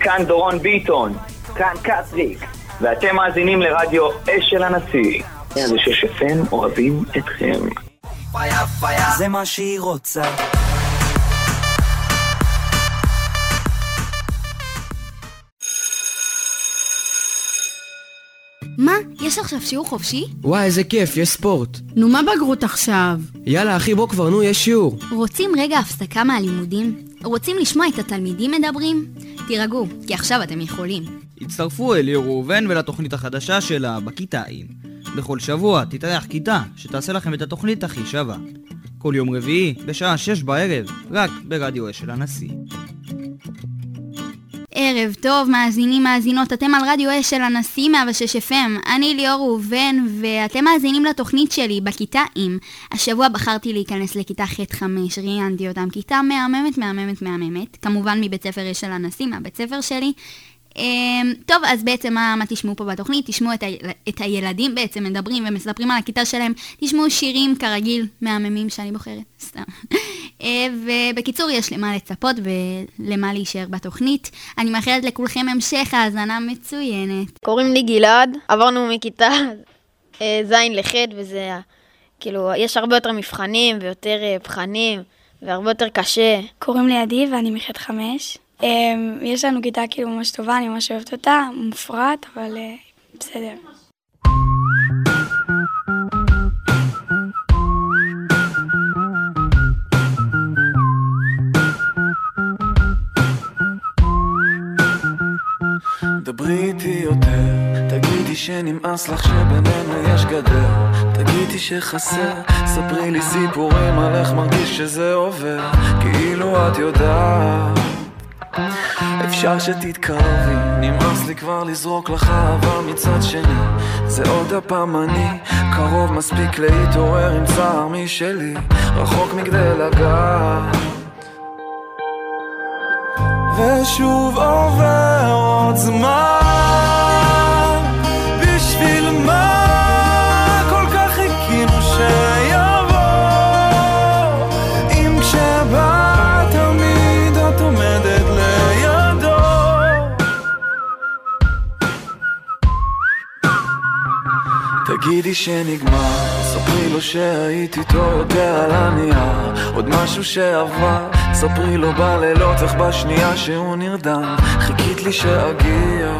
כאן דורון ביטון, כאן קטריק, ואתם מאזינים לרדיו אש של הנשיא. זה ששפן אוהבים אתכם. זה מה שהיא רוצה. מה? יש עכשיו שיעור חופשי? וואי, איזה כיף, יש ספורט. נו, מה בגרות עכשיו? יאללה, אחי, בוא כבר, נו, יש שיעור. רוצים רגע הפסקה מהלימודים? רוצים לשמוע את התלמידים מדברים? תירגעו, כי עכשיו אתם יכולים. הצטרפו אל ליאור ראובן ולתוכנית החדשה שלה, בכיתאים. בכל שבוע תתארח כיתה שתעשה לכם את התוכנית הכי שווה. כל יום רביעי, בשעה שש בערב, רק ברדיו אש של הנשיא. ערב טוב, מאזינים, מאזינות, אתם על רדיו אש של הנשיא 106 FM. אני ליאור ראובן, ואתם מאזינים לתוכנית שלי, בכיתה עם. השבוע בחרתי להיכנס לכיתה ח'-5, ראיינתי אותם. כיתה מהממת, מהממת, מהממת. כמובן מבית ספר אש של הנשיא, מהבית ספר שלי. אמ, טוב, אז בעצם מה, מה תשמעו פה בתוכנית? תשמעו את, ה, את הילדים בעצם מדברים ומספרים על הכיתה שלהם, תשמעו שירים כרגיל מהממים שאני בוחרת, סתם. אה, ובקיצור, יש למה לצפות ולמה להישאר בתוכנית. אני מאחלת לכולכם המשך האזנה מצוינת. קוראים לי גלעד, עברנו מכיתה אה, ז' לח' וזה, כאילו, יש הרבה יותר מבחנים ויותר בחנים אה, והרבה יותר קשה. קוראים לי עדי ואני מח' חמש. אמ, יש לנו כיתה כאילו ממש טובה, אני ממש אוהבת אותה, מופרט, אבל אה, בסדר. דברי איתי יותר, תגידי שנמאס לך שבינינו יש גדר. תגידי שחסר, ספרי לי סיפורים על איך מרגיש שזה עובר. כאילו את יודעת אפשר שתתקרבי, נמאס לי כבר לזרוק לך אבל מצד שני. זה עוד הפעם אני קרוב מספיק להתעורר עם צער משלי. רחוק מכדי לגעת ושוב עובר עוד זמן תגידי שנגמר, ספרי לו שהיית איתו יותר על הנייר. עוד משהו שעבר, ספרי לו בלילות איך בשנייה שהוא נרדם. חיכית לי שאגיע.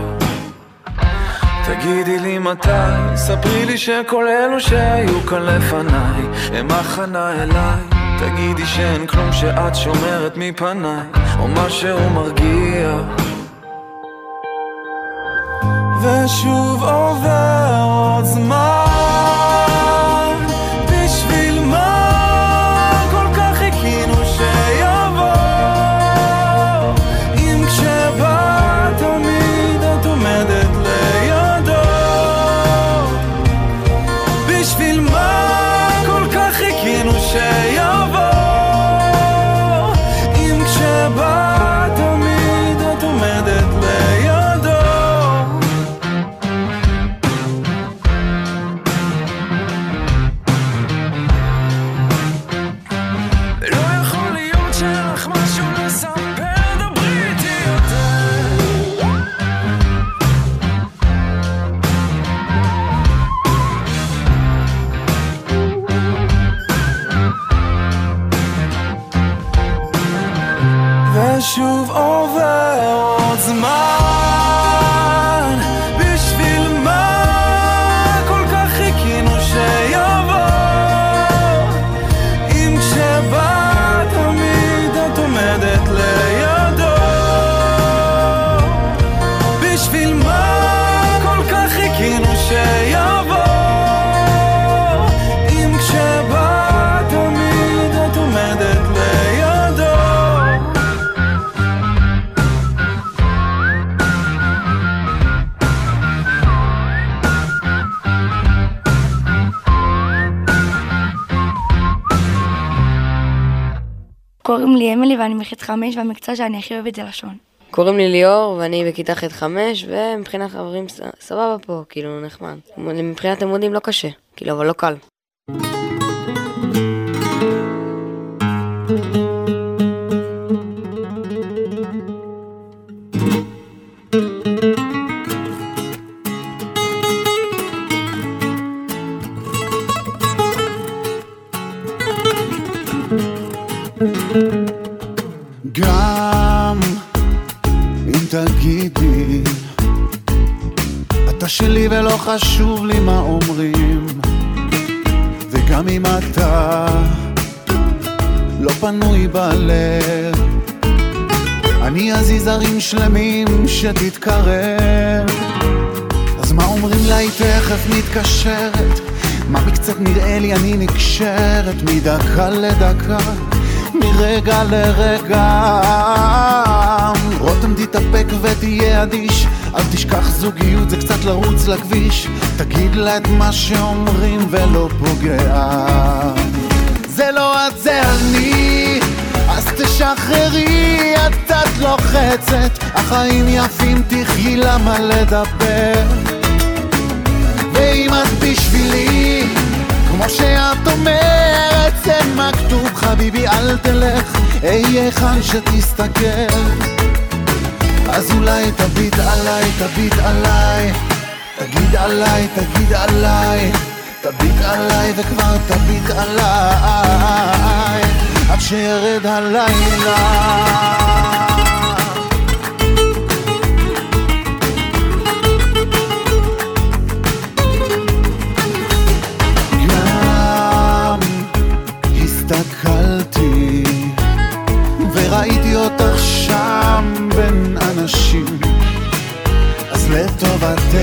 תגידי לי מתי, ספרי לי שכל אלו שהיו כאן לפניי הם הכנה אליי. תגידי שאין כלום שאת שומרת מפניי או משהו מרגיע ושוב עובר עוד זמן חמש והמקצוע שאני הכי אוהבת זה לשון. קוראים לי ליאור, ואני בכיתה ח'-5, ומבחינת חברים סבבה פה, כאילו, נחמד. מבחינת לימודים לא קשה, כאילו, אבל לא קל. גם אם תגידי אתה שלי ולא חשוב לי מה אומרים. וגם אם אתה לא פנוי בלב אני אזיז ערים שלמים שתתקרב. אז מה אומרים לה היא תכף מתקשרת? מה מקצת נראה לי אני נקשרת? מדקה לדקה מרגע לרגע. רותם תתאפק ותהיה אדיש. אל תשכח זוגיות זה קצת לרוץ לכביש. תגיד לה את מה שאומרים ולא פוגע. זה לא את זה אני. אז תשחררי את קצת לוחצת. החיים יפים תחי למה לדבר. ואם את בשבילי כמו שאת אומרת זה מכתוב חביבי אל תלך אהיה היכן שתסתכל. אז אולי תביט עליי, תביט עליי תגיד עליי, תגיד עליי תביט עליי וכבר תביט עליי עד שירד הלילה אנשים. אז לטובתך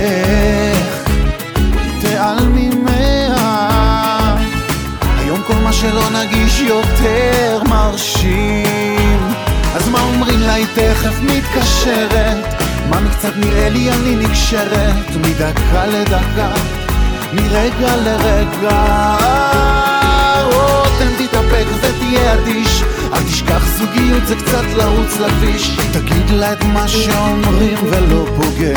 תיעלמי מה היום כל מה שלא נגיש יותר מרשים. אז מה אומרים לה היא תכף מתקשרת? מה מקצת נראה לי אני נקשרת? מדקה לדקה מרגע לרגע ותהיה אדיש. אל תשכח זוגיות זה קצת לרוץ לכביש. תגיד לה את מה שאומרים ולא פוגע.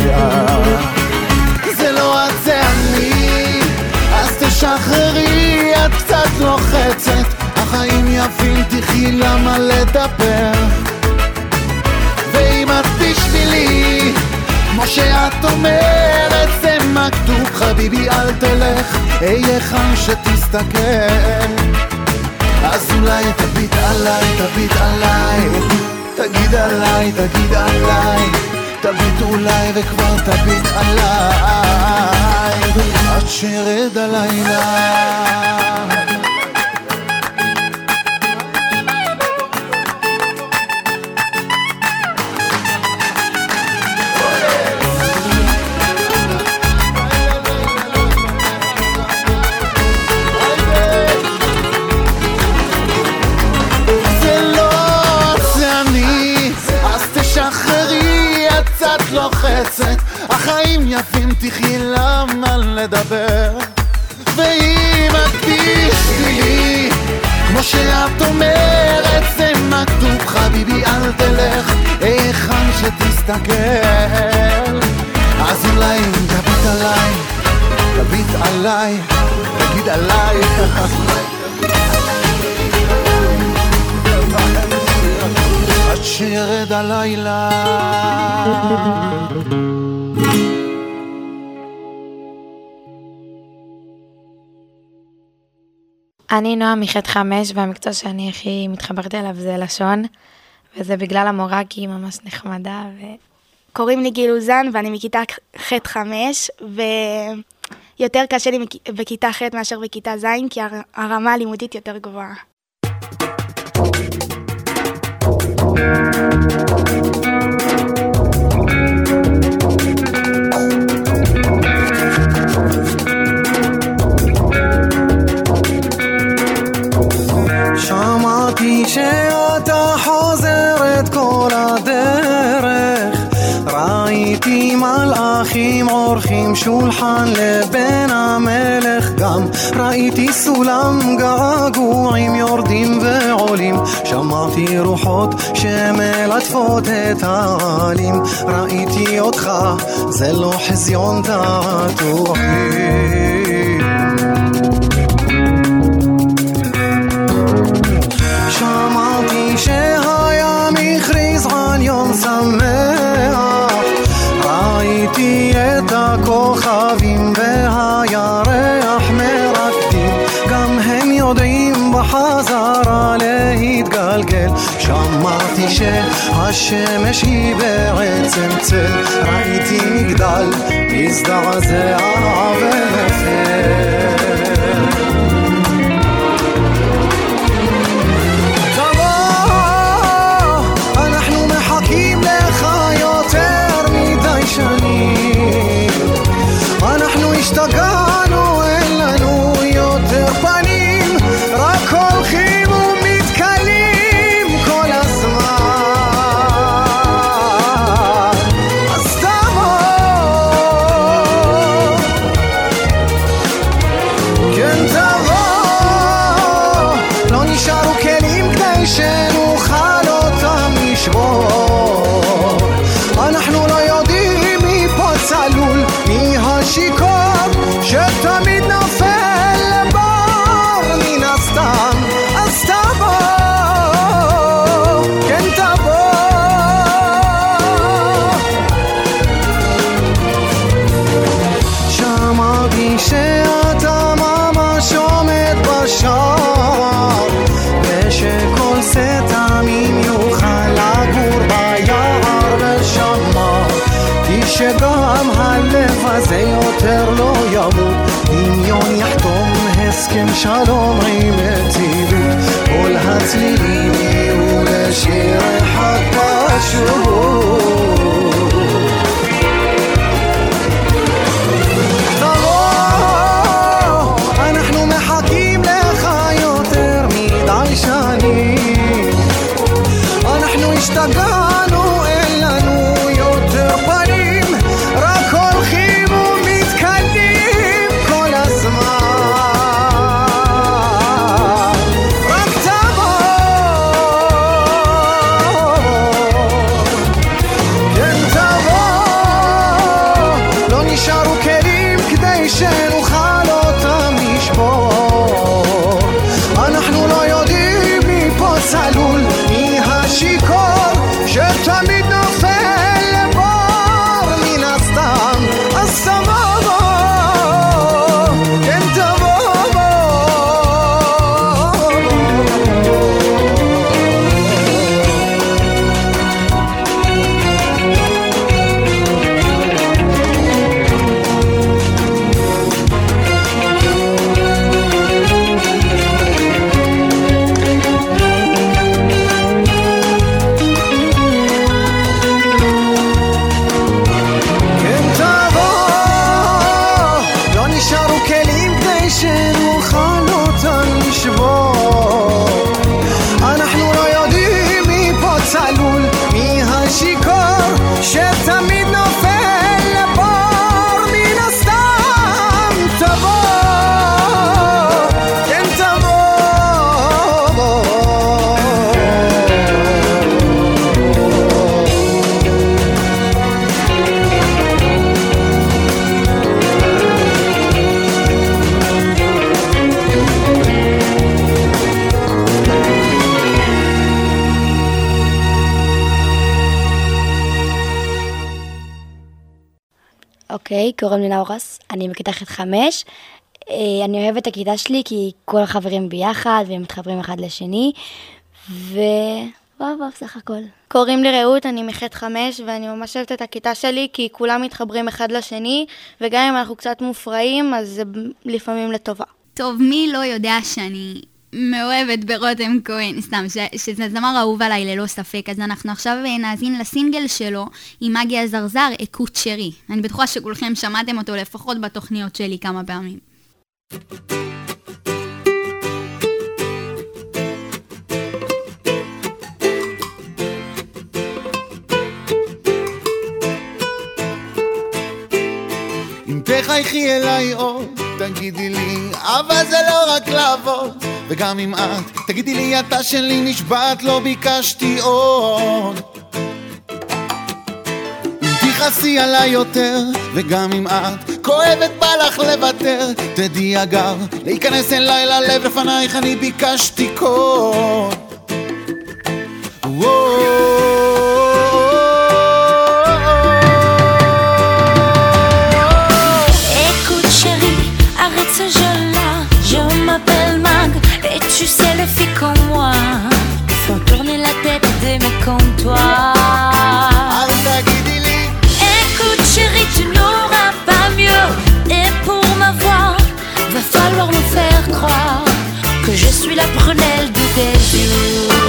זה לא את זה אני. אז תשחררי את קצת לוחצת. החיים יפים תחי למה לדבר. ואם את בשבילי כמו שאת אומרת זה מכתוב חביבי אל תלך אהיה היכן שתסתכל אז אולי תביט עליי, תביט עליי. תגיד עליי, תגיד עליי. תביט אולי וכבר תביט עליי. עד שירד הלילה לוחצת החיים יפים תחי למה לדבר. ואם את בשבילי כמו שאת אומרת זה מכתוב חביבי אל תלך היכן שתסתכל. אז אולי אם תביט עליי תביט עליי תגיד עליי. עד שירד הלילה אני נועה מחטא חמש, והמקצוע שאני הכי מתחברת אליו זה לשון, וזה בגלל המורה כי היא ממש נחמדה, ו... קוראים לי גיל אוזן ואני מכיתה ח'-5, ויותר קשה לי בכיתה ח' מאשר בכיתה ז', כי הר- הרמה הלימודית יותר גבוהה. שאתה חוזרת כל הדרך. ראיתי מלאכים עורכים שולחן לבן המלך. גם ראיתי סולם געגועים יורדים ועולים. שמעתי רוחות שמלטפות את העלים. ראיתי אותך זה לא חזיון תעתועים שהים הכריז על יום שמח. ראיתי את הכוכבים והירח מרקדים. גם הם יודעים בחזרה להתגלח מתגלגל שמעתי שהשמש היא בעצם צל. ראיתי מגדל מזדעזע ונופל אוקיי, קוראים לי נאורס, אני בכיתה ח' חמש. אה, אני אוהבת את הכיתה שלי כי כל החברים ביחד והם מתחברים אחד לשני, ו... וואו וואו, סך הכל. קוראים לי רעות, אני מח' חמש, ואני ממש אוהבת את הכיתה שלי, כי כולם מתחברים אחד לשני, וגם אם אנחנו קצת מופרעים, אז זה לפעמים לטובה. טוב, מי לא יודע שאני מאוהבת ברותם כהן, סתם, ש, שזה זמר אהוב עליי ללא ספק, אז אנחנו עכשיו אה, נאזין לסינגל שלו עם מגי הזרזר, אקוט שרי. אני בטוחה שכולכם שמעתם אותו לפחות בתוכניות שלי כמה פעמים. אם תחייכי אליי עוד, תגידי לי, אבל זה לא רק לעבוד וגם אם את תגידי לי אתה שלי נשבעת לא ביקשתי עוד. אם תכעסי עליי יותר וגם אם את כואבת בא לך לוותר תדעי אגב להיכנס אליי ללב לפנייך אני ביקשתי קוד tu sais, le filles comme moi faut tourner la tête des mecs comme toi. Écoute, chérie, tu n'auras pas mieux. Et pour ma voix, va falloir me faire croire que je suis la prunelle de tes yeux.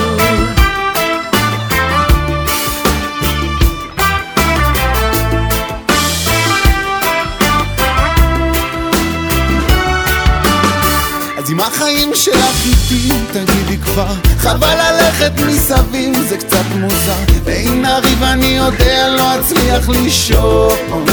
החיים שלך איתי, תגידי כבר, חבל ללכת מסביב, זה קצת מוזר. ואם נריב אני יודע, לא אצליח לישון.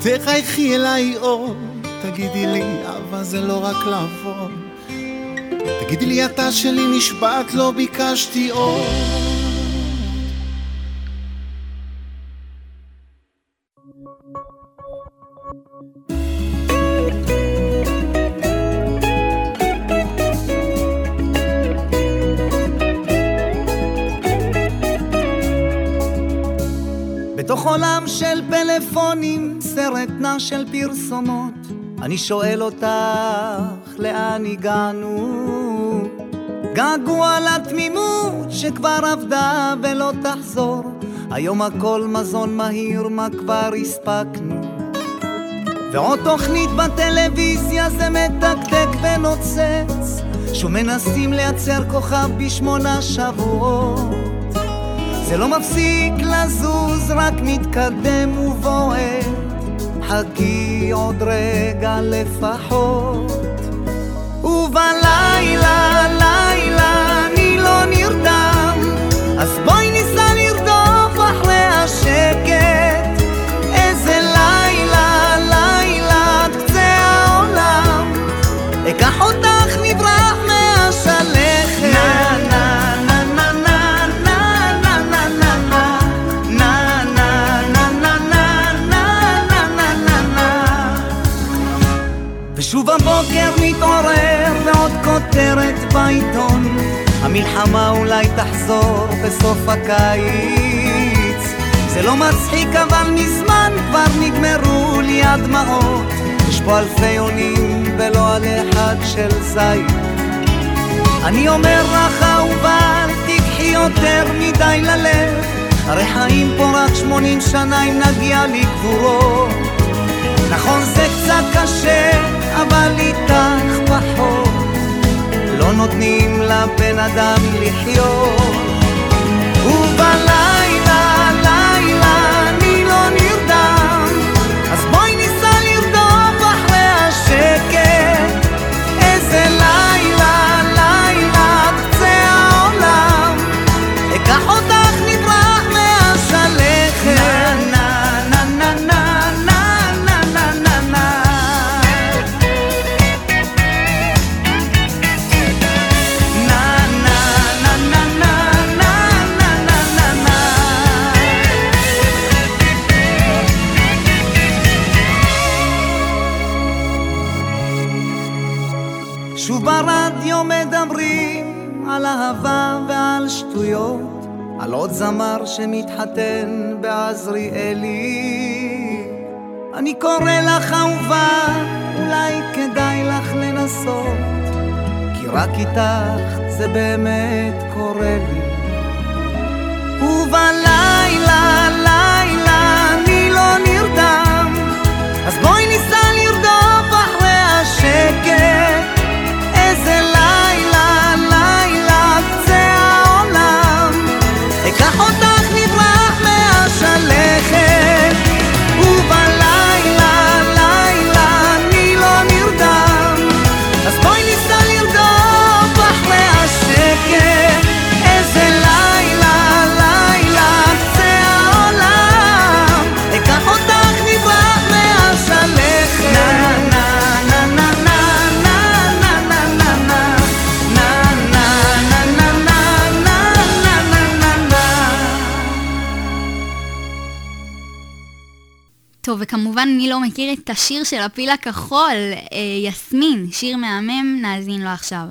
תחייכי אליי עוד, תגידי לי, אהבה זה לא רק לעבוד. תגידי לי, אתה שלי נשבעת, לא ביקשתי עוד. סרט נע של פרסומות, אני שואל אותך, לאן הגענו? געגוע לתמימות שכבר עבדה ולא תחזור, היום הכל מזון מהיר, מה כבר הספקנו? ועוד תוכנית בטלוויזיה זה מתקתק ונוצץ, שוב מנסים לייצר כוכב בשמונה שבועות. זה לא מפסיק לזוז, רק מתקדם ובועט. חכי עוד רגע לפחות. ובלילה, המלחמה אולי תחזור בסוף הקיץ. זה לא מצחיק אבל מזמן כבר נגמרו לי הדמעות. יש פה אלפי אונים ולא על אחד של זית. אני אומר לך אהובה, אל תיקחי יותר מדי ללב. הרי חיים פה רק שמונים שנה אם נגיע לגבורות. נכון זה קצת קשה, אבל איתך פחות נותנים לבן אדם לחיות. ובלילה, זמר שמתחתן בעזריאלי. אני קורא לך אהובה, אולי כדאי לך לנסות, רק איתך זה באמת קורה לי. ובלילה, לילה, אני לא נרדם, אז בואי ניסע לרדוף אחרי השקט. טוב, וכמובן מי לא מכיר את השיר של הפיל הכחול, אה, יסמין, שיר מהמם, נאזין לו עכשיו.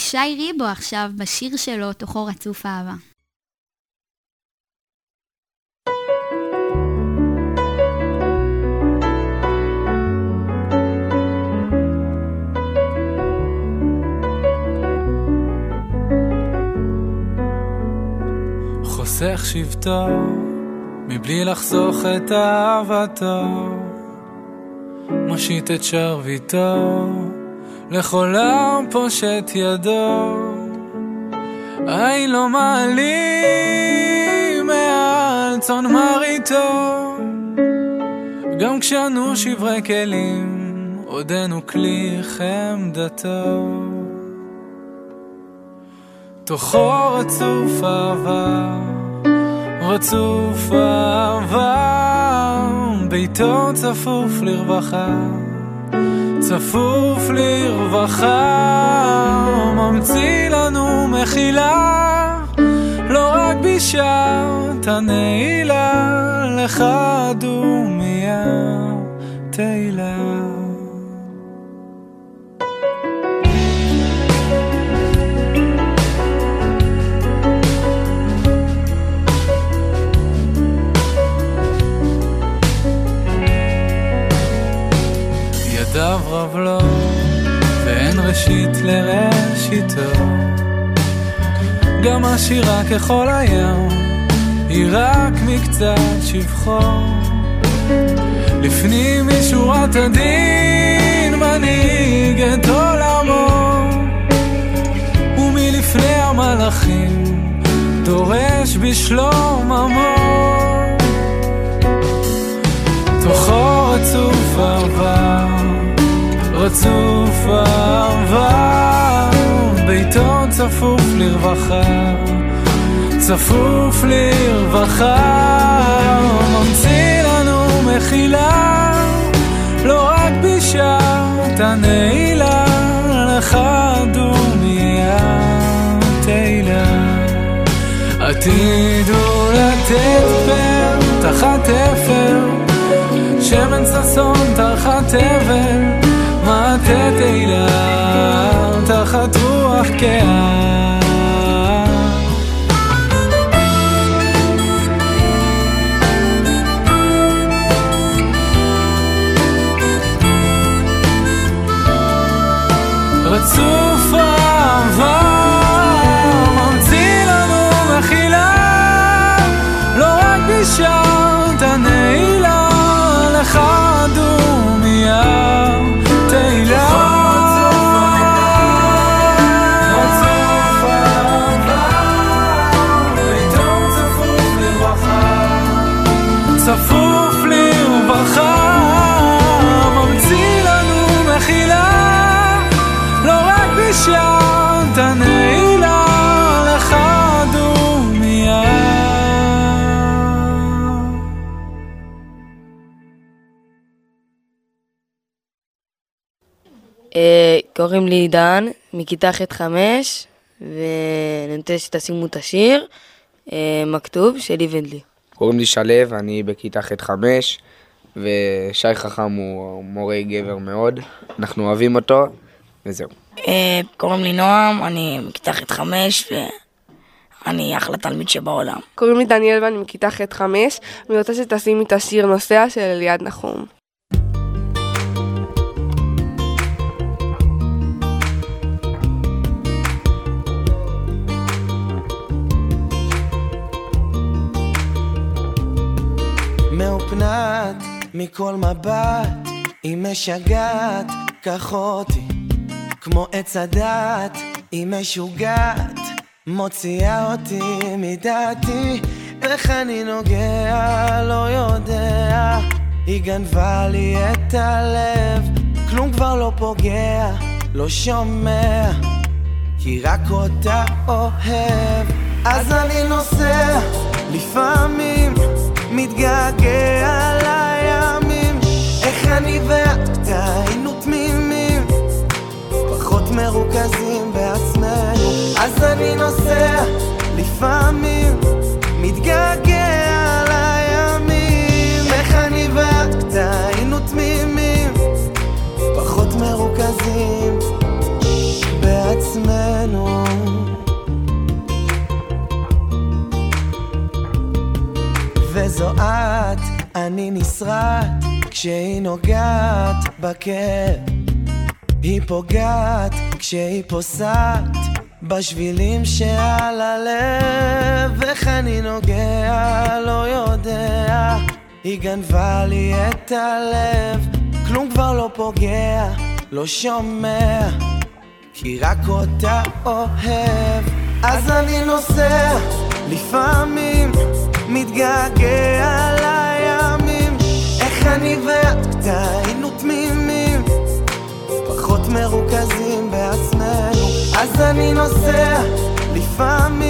ישי ריבו עכשיו בשיר שלו, תוכו רצוף אהבה. חוסך שבטו מבלי לחסוך את אהבתו מושיט את שרביטו לכל פושט ידו. אין לו מעלים מעל צאן מרעיתו. גם כשאנו שברי כלים עודנו כלי חמדתו. תוכו רצוף אהבה, רצוף אהבה, ביתו צפוף לרווחה, צפוף לרווחה, ממציא לנו מחילה, לא רק בשעת הנעילה, לך דומיה תהילה. רב לו, ואין ראשית לראשיתו. גם עשירה ככל הים, היא רק מקצת שבחו. לפנים משורת הדין מנהיג את עולמו, ומלפני המלאכים דורש בשלום עמו. תוכו רצוף אהבה, רצוף אהבה, ביתו צפוף לרווחה, צפוף לרווחה, ממציא לנו מחילה, לא רק בשעת הנעילה, לך דומיה תהילה. עתידו לתת פר תחת אפר שמן ששון תחת אבל, מטה תהילה תחת רוח קאה. רצוף קוראים לי עידן, מכיתה ח' חמש, ואני רוצה שתשימו את השיר, אה, מכתוב שלי ונדלי. קוראים לי שלו, אני בכיתה ח' חמש, ושי חכם הוא מורה גבר מאוד, אנחנו אוהבים אותו, וזהו. אה, קוראים לי נועם, אני מכיתה ח' חמש, ואני אחלה תלמיד שבעולם. קוראים לי דניאל ואני מכיתה ח' חמש, ואני רוצה שתשימי את השיר נוסע של אליעד נחום. מאופנת מכל מבט, היא משגעת, קח אותי כמו עץ הדת, היא משוגעת, מוציאה אותי מדעתי, איך אני נוגע, לא יודע, היא גנבה לי את הלב, כלום כבר לא פוגע, לא שומע, כי רק אותה אוהב, אז אני נוסע, לפעמים מתגעגע לימים, איך אני ואת היינו תמימים, פחות מרוכזים בעצמנו, אז אני נוסע, לפעמים. מתגעגע לימים, איך אני ואת היינו תמימים, פחות מרוכזים בעצמנו. נשרט, אני נשרט, כשהיא נוגעת בכאב. היא פוגעת כשהיא פוסעת בשבילים שעל הלב. איך אני נוגע, לא יודע. היא גנבה לי את הלב, כלום כבר לא פוגע, לא שומע, כי רק אותה אוהב. אז אני נוסע, לפעמים מתגעגע אז אני נוסע, לפעמים מתגעגע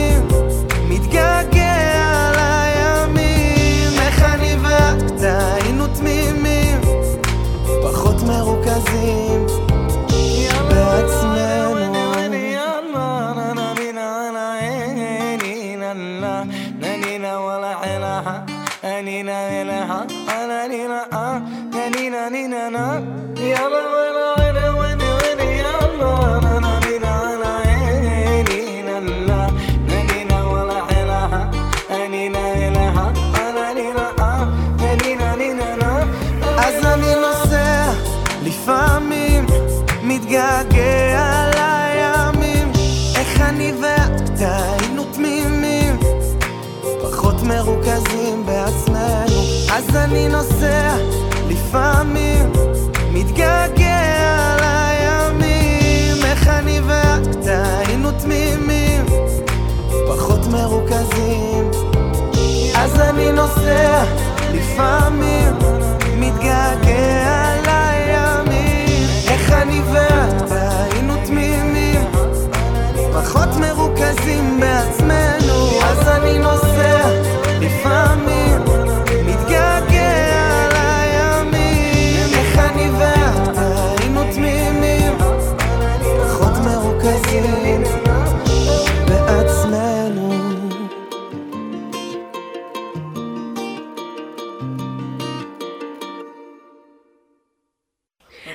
אני נוסע, לפעמים מתגעגע לימים, איך אני ואתה היינו תמימים, פחות מרוכזים. אז אני נוסע, לפעמים מתגעגע לימים, איך אני ואתה היינו תמימים, פחות מרוכזים בעצמנו. אז אני נוסע,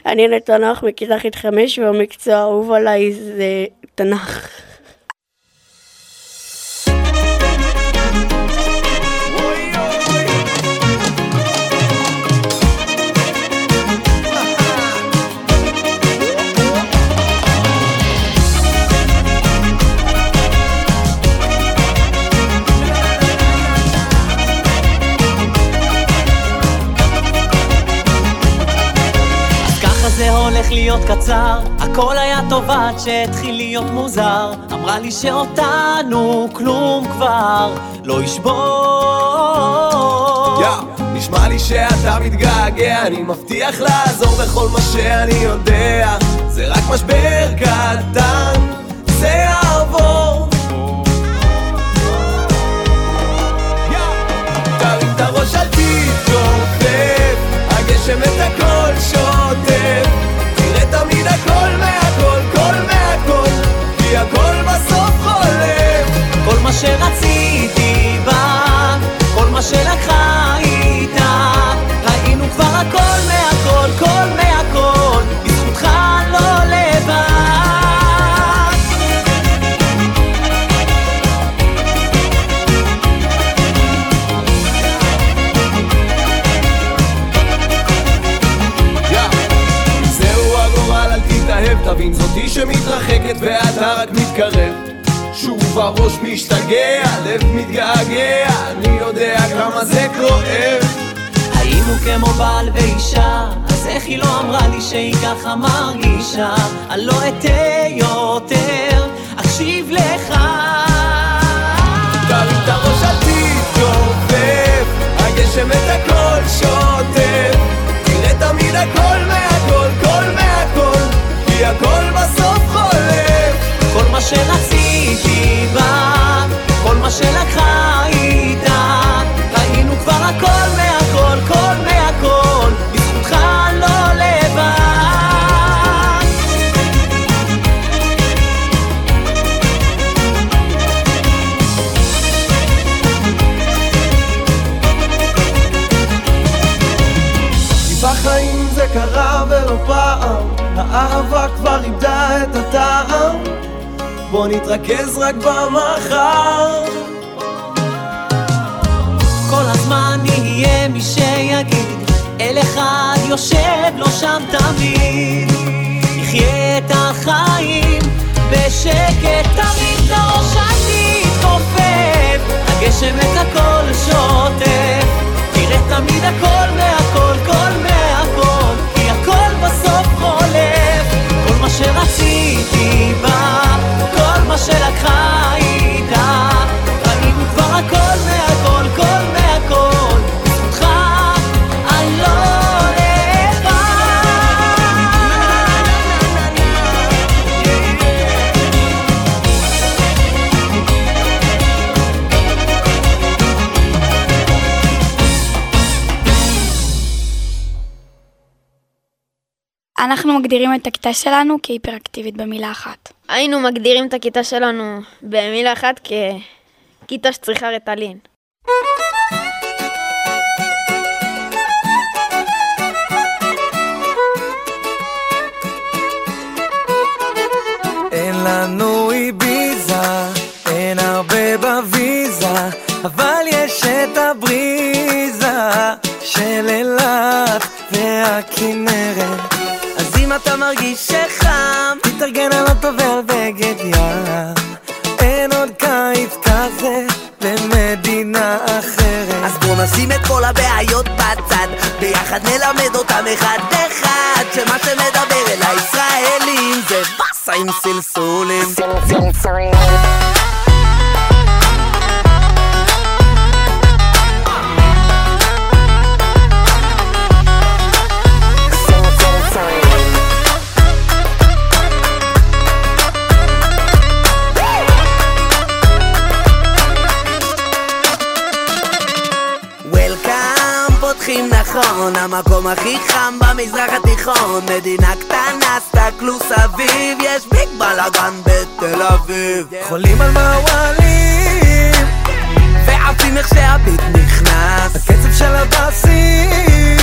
אני לתנ"ך מכיתה ח' חמש והמקצוע האהוב עליי זה תנ"ך. עד שהתחיל להיות מוזר. אמרה לי שאותנו כלום כבר לא ישבור. יא, נשמע לי שאתה מתגעגע, אני מבטיח לעזור בכל מה שאני יודע. זה רק משבר קטן, מה שרציתי בה, כל מה שלקחה הראש משתגע, לב מתגעגע, אני יודע כמה זה כואב. היינו כמו בעל ואישה, אז איך היא לא אמרה לי שהיא ככה מרגישה? אני לא אתן יותר, אקשיב לך. תרים את הראש, אל תתכופף, הגשם את הכל שוטף. תראה תמיד הכל מהכל, כל מהכל, כי הכל בסוף מה שרציתי בה, כל מה שלקחה איתה, ראינו כבר הכל מהכל, כל מהכל, בזכותך לא לבד. בחיים זה קרה ולא פעם, האהבה כבר איבדה את הטעם. בוא נתרכז רק במחר. כל הזמן יהיה מי שיגיד אל אחד יושב לו שם תמיד. יחיה את החיים בשקט תמיד אל תתכופף הגשם את הכל שוטף. תראה תמיד הכל מהכל כל מהכל כי הכל בסוף חולף. כל מה שרציתי בא כל מה שלקחה איתה אנחנו מגדירים את הכיתה שלנו כהיפראקטיבית במילה אחת. היינו מגדירים את הכיתה שלנו במילה אחת ככיתה שצריכה רטלין. אין לנו איביזה, אין הרבה בוויזה, אבל יש את הבריזה של אילת והכנרת. אתה מרגיש שחם, תתארגן על אוטו ועל בגד ים. אין עוד קיץ כזה במדינה אחרת. אז בוא נשים את כל הבעיות בצד, ביחד נלמד אותם אחד אחד, שמה שמדבר אל הישראלים זה באסה עם סלסולים. וולקאם, נכון, המקום הכי חם במזרח התיכון. מדינה קטנה, סתכלו סביב, יש ביג בלאגן בתל אביב. חולים על מעוולים, ועפים איך שהביט נכנס. הקצב של הבאסים,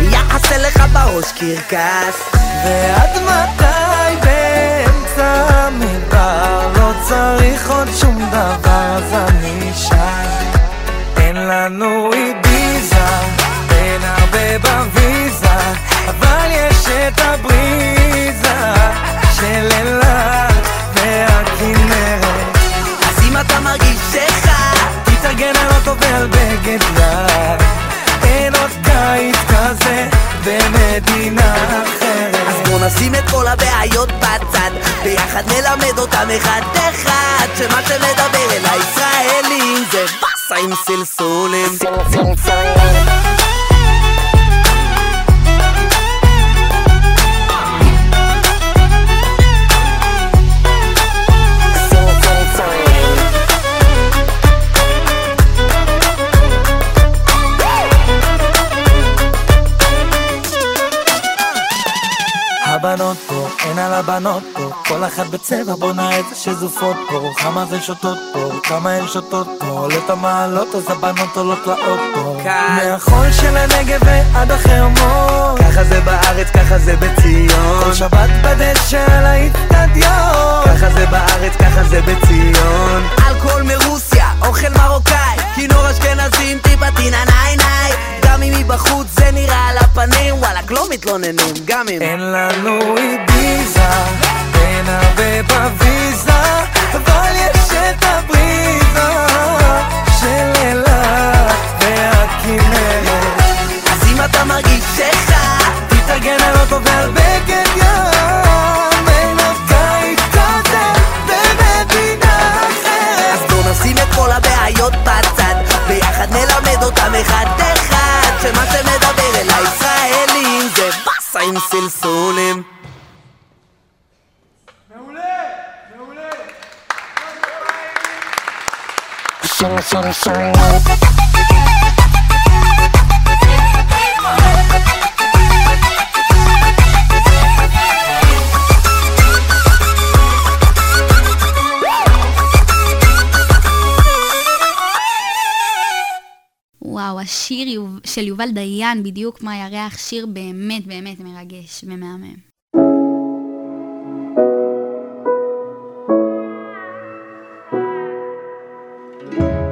יעשה לך בראש קרקס. ועד מתי באמצע המדבר לא צריך עוד שום דבר? אז אני שם אין לנו איביזה, את הבריזה של אילת והכנרת. אז אם אתה מרגיש שחם תתארגן על אוטו ועל בגד ים אין עוד קיץ כזה במדינה אחרת. אז בוא נשים את כל הבעיות בצד ביחד נלמד אותם אחד אחד שמה שמדבר אל הישראלים זה באסה עם סלסולים הבנות פה, אין על הבנות פה כל אחת בצבע בונה את זה שזופות פה כמה זה שותות פה, כמה הן שותות פה. עולות המעלות אז הבנות עולות לאוטו. מהחול של הנגב ועד החרמון ככה זה בארץ, ככה זה בציון. כל שבת בדשא על האיצטדיון. ככה זה בארץ, ככה זה בציון. אלכוהול מרוסיה, אוכל מרוקאי כינור אשכנזים, טיפה טינה ניי ניי גם אם מבחוץ זה נראה על הפנים וואלכ לא מתלוננים, גם אם. אין לנו איביזה, אין הרבה בוויזה אבל יש את הבריזה של אילת והכנרת אז אם אתה מרגיש שחם תתארגן על אוטו ועל בגד ים עם סלסולים וואו, השיר של יובל דיין, בדיוק מה ירח, שיר באמת באמת מרגש ומהמם.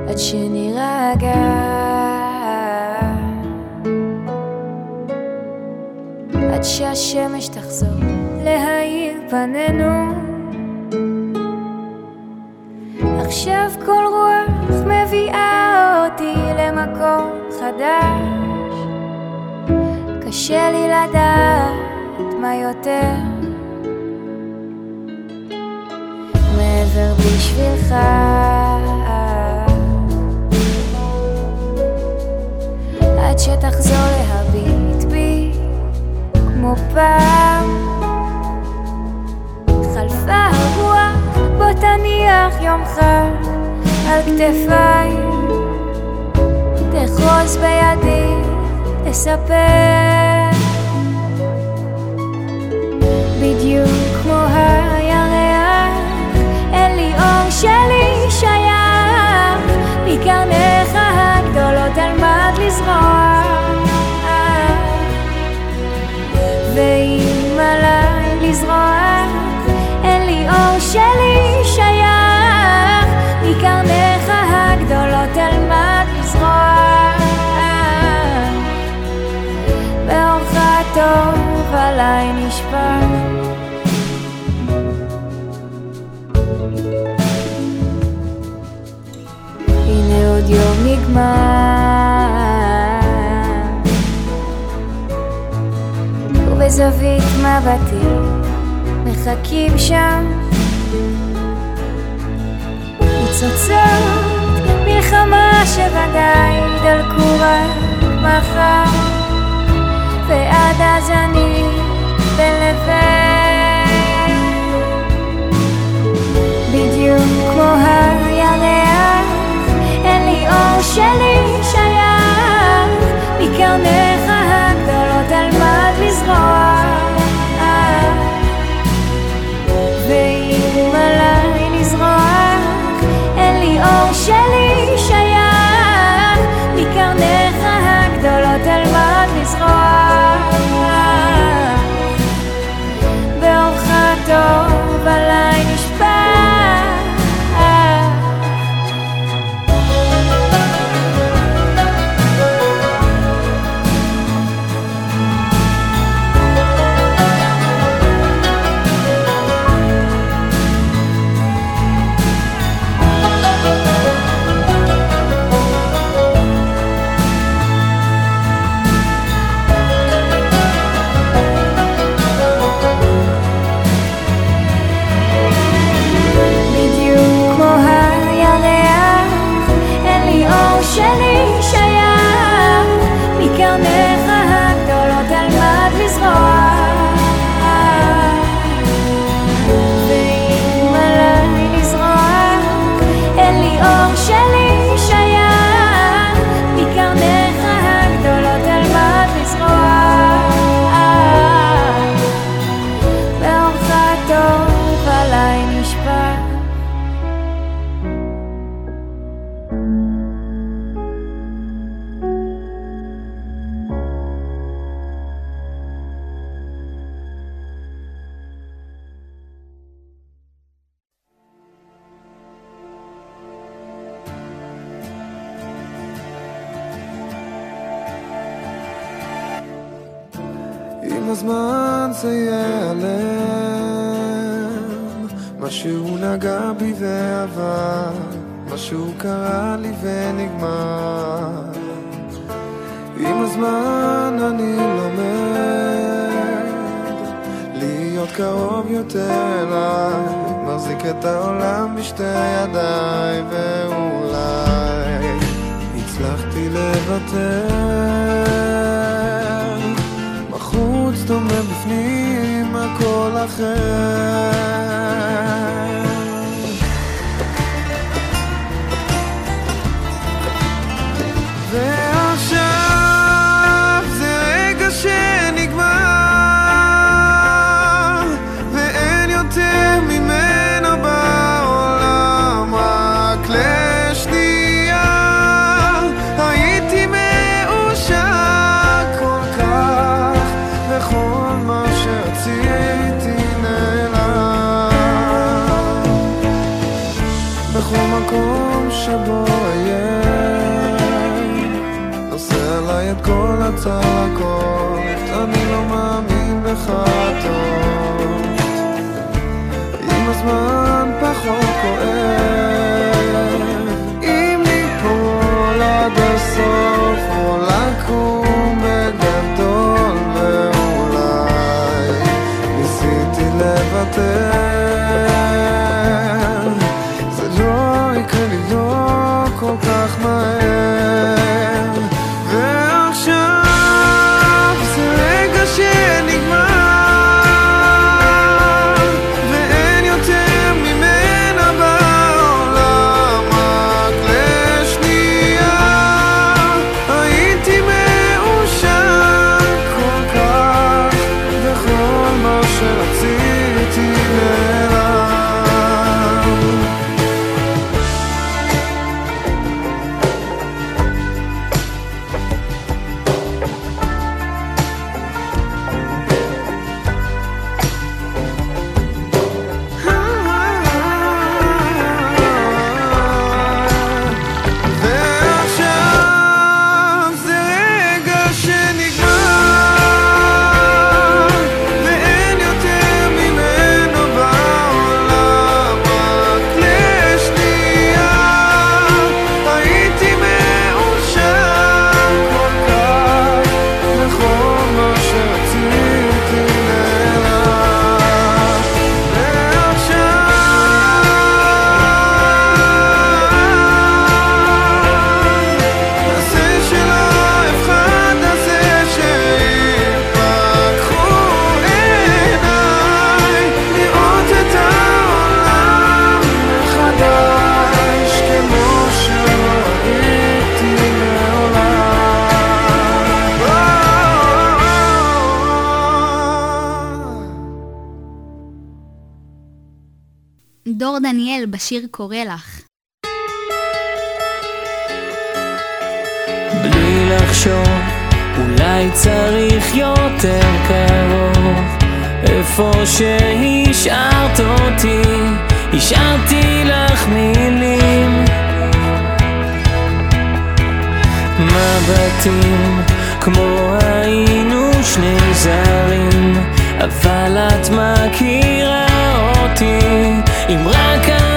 עד שנירגע עד שהשמש תחזור להאיר פנינו. עכשיו כל רוח מביאה אותי למקום. חדש. קשה לי לדעת מה יותר מעבר בשבילך. עד שתחזור להביט בי כמו פעם. חלפה הרוח, בוא תניח יום חג על כתפיי. תחרוז בידי, תספר. בדיוק כמו הירח, אין לי אור שלי שייך, מקרניך עליי נשפט. הנה עוד יום נגמר. ובזווית מבטי מחכים שם. ניצוצות מלחמה שוודאי דלקו רק מחר. ועד אז אני בין לבין. בדיוק כמו הירח אין לי אור שלי שייך. מקרניך הגדולות אלמד לזרוע ואם עליי לזרוח אין לי שלי מקרניך צלקות, אני לא מאמין בך טוב. עם הזמן פחות כואב, אם ליפול עד הסוף השיר קורא לך. בלי לחשוב, אולי צריך יותר קרוב. איפה שהשארת אותי, השארתי לך מילים. מבטים, כמו היינו שני זרים, אבל את מכירה אותי, אם רק...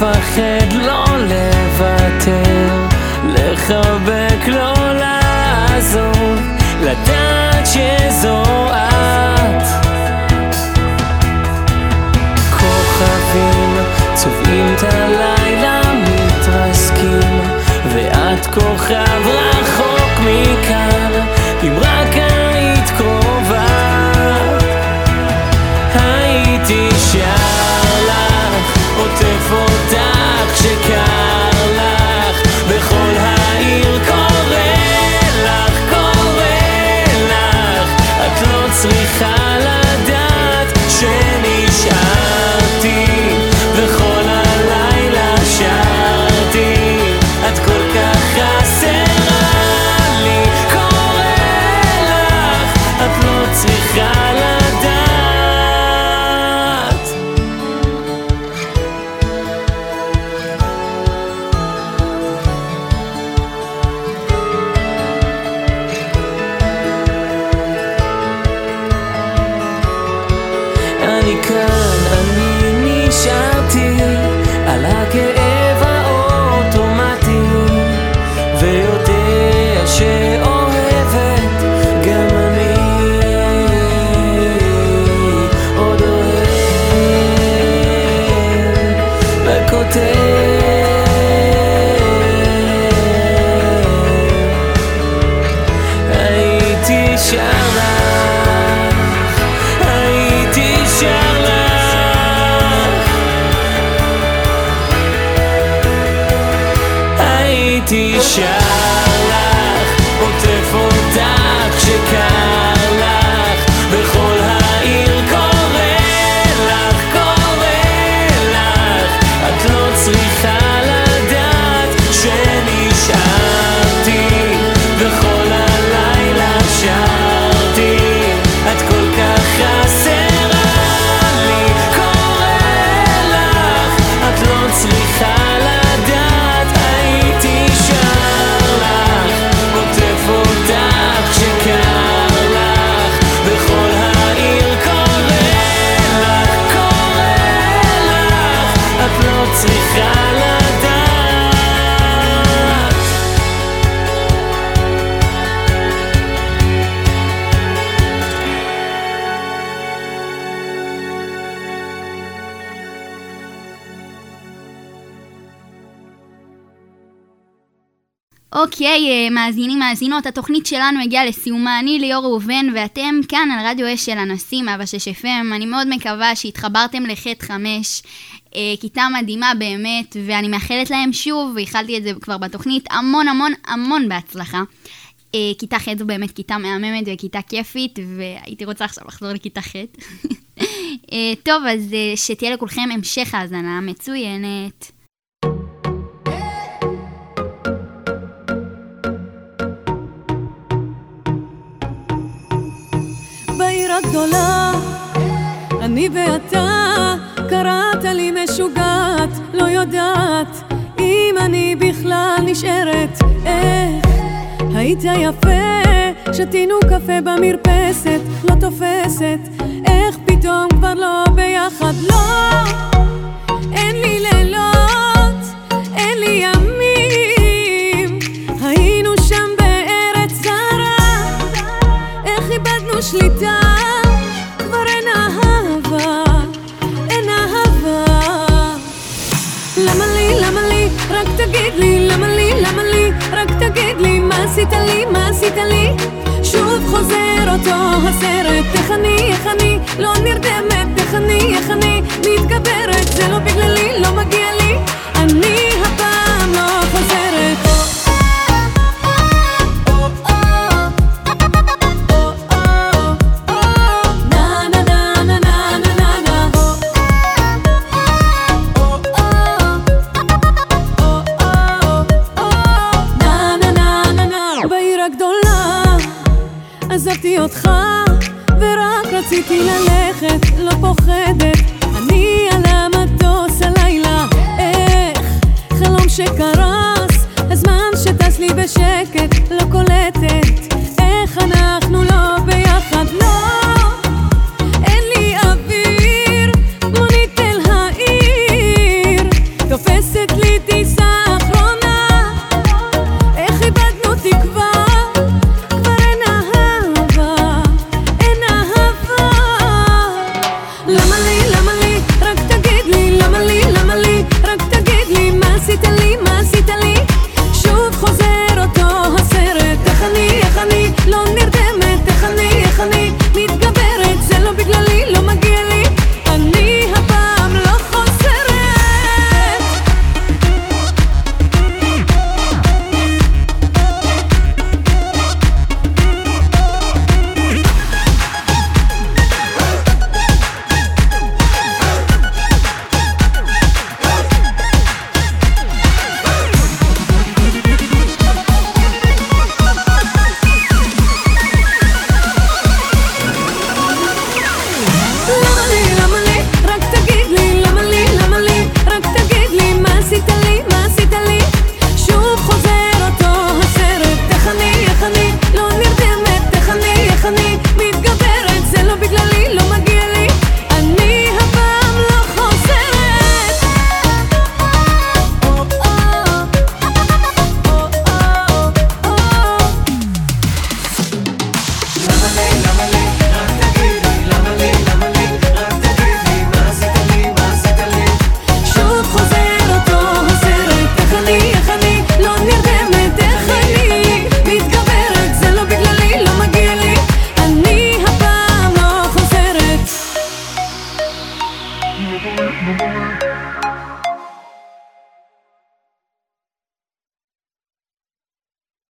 לפחד, לא לוותר, לחבק, לא לעזור, לדעת שזו את. כוכבים צובעים את הלילה, מתרסקים, ואת כוכב רע. מאזינות, התוכנית שלנו הגיעה לסיומה. אני ליאור ראובן, ואתם כאן על רדיו אש של הנשיא, מאבא 6 FM. אני מאוד מקווה שהתחברתם לחטא 5. אה, כיתה מדהימה באמת, ואני מאחלת להם שוב, והחלתי את זה כבר בתוכנית, המון המון המון בהצלחה. אה, כיתה ח' זו באמת כיתה מהממת וכיתה כיפית, והייתי רוצה עכשיו לחזור לכיתה ח'. אה, טוב, אז אה, שתהיה לכולכם המשך האזנה מצוינת. ואתה, קראת לי משוגעת, לא יודעת אם אני בכלל נשארת. איך? היית יפה, שתינו קפה במרפסת, לא תופסת, איך פתאום כבר לא ביחד, לא, אין לי לילות, עשית לי, מה עשית לי? שוב חוזר אותו הסרט, איך אני, איך אני, לא נרדמת, איך אני, איך אני, מתגברת, זה לא בגללי, לא מגיע לי, אני הפעם לא